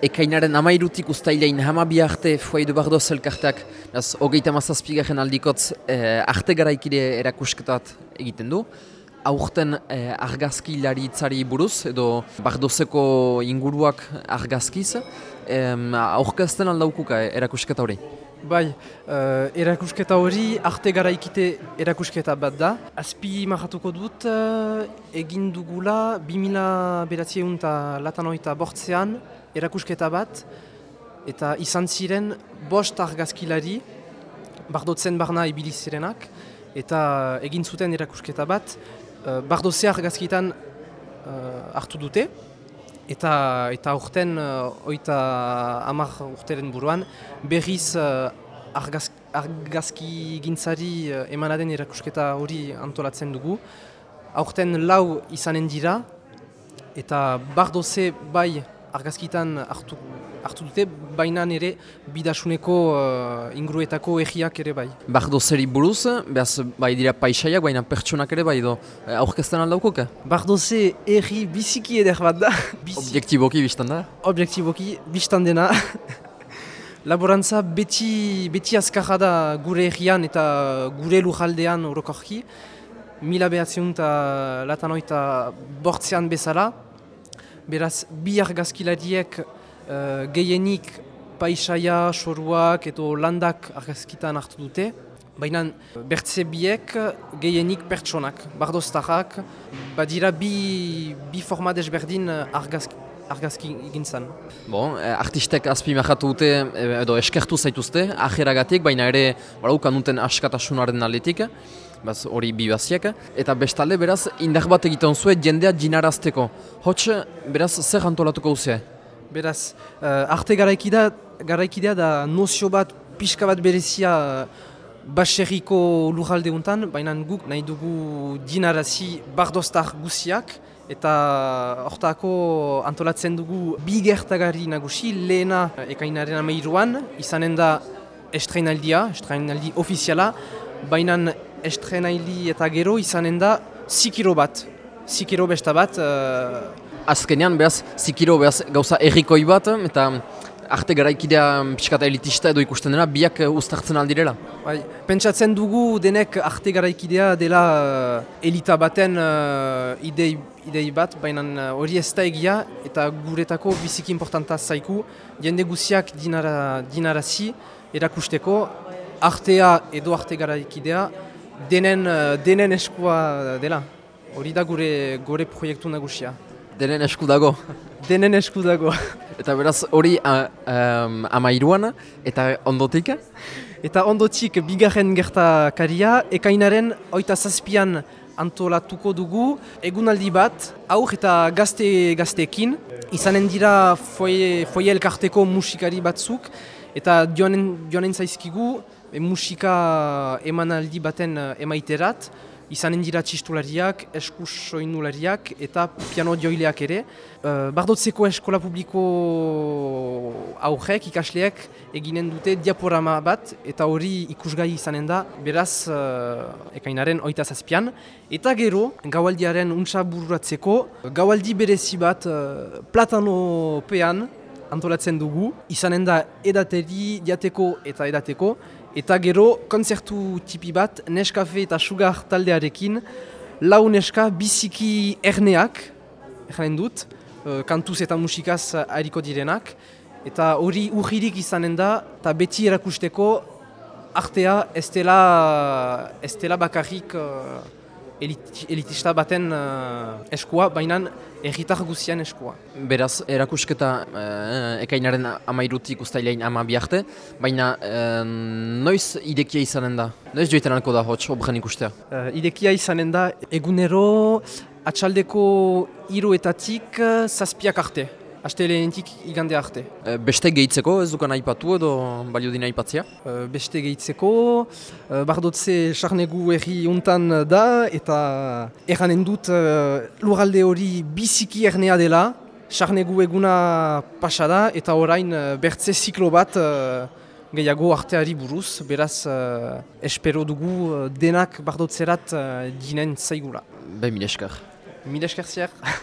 ekainaren amairutik ustailein hamabi arte fuai du bardo zelkarteak, beraz, hogeita mazazpigaren aldikotz eh, arte garaikide erakusketat egiten du. Aurten eh, argazki laritzari buruz, edo bardozeko inguruak argazkiz, eh, aurkezten aldaukuka erakusketa hori. Bai, uh, erakusketa hori arte garaikite erakusketa bat da. Azpi marratuko dut, uh, egin dugula 2000 beratzieun eta latanoita bortzean erakusketa bat, eta izan ziren bost argazkilari, bardotzen barna ibili zirenak, eta egin zuten erakusketa bat, uh, bardotze argazkitan uh, hartu dute, eta eta urten uh, oita hamar urteren buruan berriz uh, argaz, argazki gintzari uh, emanaden erakusketa hori antolatzen dugu. Aurten lau izanen dira eta bardoze bai argazkitan hartu, hartu dute, baina ere bidasuneko uh, inguruetako egiak ere bai. Bardo zeri buruz, behaz bai dira paisaiak, baina pertsonak ere bai do, eh, aurkezten aldaukok? Bardo ze erri biziki eder bat da. Objektiboki biztan da? Objektiboki biztan dena. Laborantza beti, beti azkarra da gure errian eta gure lujaldean orokorki. Mila behatzeun eta latanoita bortzean bezala, Beraz, bi argazkilariek uh, gehienik paisaia, soruak edo landak argazkitan hartu dute. Baina bertze biek gehienik pertsonak, bardoztarrak, badira bi, bi forma desberdin argazki, argazki gintzen. Bon, eh, artistek azpi dute eh, edo eskertu zaituzte, ajeragatik, baina ere baraukan duten askatasunaren aletik baz hori bibaziak, eta bestalde beraz indar bat egiten zuen jendea jinarazteko. Hots, beraz, zer antolatuko uzea? Beraz, uh, arte garaikidea, garaikidea da nozio bat, pixka bat berezia uh, baserriko lujalde untan, baina guk nahi dugu jinarazi bardoztar guziak, eta hortako antolatzen dugu bi gertagari nagusi, lehena ekainaren ameiruan, izanen da estrainaldia, estrainaldi ofiziala, baina estrenaili eta gero izanen da zikiro bat. Zikiro besta bat. Uh... Azkenean, behaz, zikiro behaz gauza errikoi bat, eta arte garaikidea pixkata elitista edo ikusten dena, biak ustartzen aldirela. Bai, pentsatzen dugu denek arte garaikidea dela uh, elita baten uh, idei, idei bat, baina hori ez da egia eta guretako biziki importanta zaiku, jende guziak dinara, dinarazi erakusteko, artea edo arte garaikidea denen, eh, denen eskua dela. Hori da gure, gure proiektu nagusia. Denen esku dago? Denen esku dago. Eta beraz hori um, amairuan eta ondotik? Eta ondotik bigarren gertakaria, ekainaren oita zazpian antolatuko dugu egunaldi bat, aur eta gazte gazteekin, izanen dira foie, foie elkarteko musikari batzuk, eta joanen, joanen zaizkigu musika emanaldi baten uh, emaiterat, izanen dira txistulariak, eskusoinulariak eta piano joileak ere. Uh, bardotzeko eskola publiko aurrek, ikasleak, eginen dute diaporama bat eta hori ikusgai izanen da, beraz, uh, ekainaren oita zazpian. Eta gero, gaualdiaren untsa bururatzeko, gaualdi berezi bat uh, platano pean, antolatzen dugu, izanen da edateri, diateko eta edateko, Eta gero, konzertu tipi bat, Neskafe eta Sugar taldearekin, lau neska biziki erneak, erren dut, uh, kantuz eta musikaz hariko direnak, eta hori urririk izanen da, eta beti erakusteko artea ez dela bakarrik uh, elitista baten uh, eskua, baina erritar guzian eskua. Beraz, erakusketa uh, ekainaren amairutik ustailein ama biarte, baina uh, noiz idekia izanen da? Noiz joiten alko da hotz, obren ikustea? Uh, idekia izanen da egunero atxaldeko iruetatik zazpiak arte. Aste lehentik igande arte. E, beste gehitzeko ez dukan aipatu edo balio dina aipatzea? E, beste gehitzeko, e, bardotze sarnegu erri untan da eta erranen dut e, luralde hori biziki ernea dela, sarnegu eguna pasada eta orain bertze ziklo bat gehiago arteari buruz, beraz espero dugu denak bardotzerat dinen zaigula. Be, mileskar. Mileskar ziar.